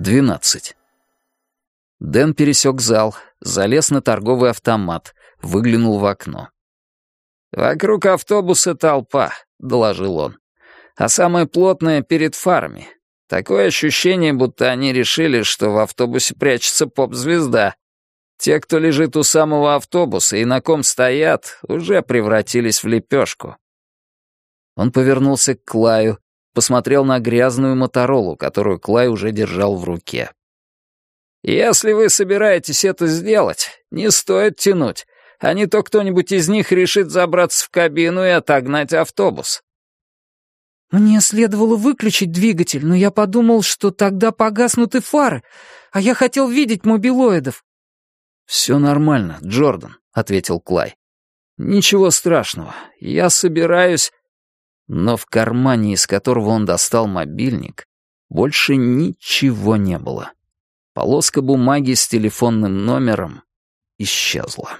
12. Дэн пересек зал, залез на торговый автомат, выглянул в окно. «Вокруг автобуса толпа», — доложил он. «А самое плотное перед фарами. Такое ощущение, будто они решили, что в автобусе прячется поп-звезда. Те, кто лежит у самого автобуса и на ком стоят, уже превратились в лепешку». Он повернулся к Клаю, посмотрел на грязную моторолу, которую Клай уже держал в руке. «Если вы собираетесь это сделать, не стоит тянуть, а не то кто-нибудь из них решит забраться в кабину и отогнать автобус». «Мне следовало выключить двигатель, но я подумал, что тогда погаснут и фары, а я хотел видеть мобилоидов». «Все нормально, Джордан», — ответил Клай. «Ничего страшного. Я собираюсь...» Но в кармане, из которого он достал мобильник, больше ничего не было. Полоска бумаги с телефонным номером исчезла.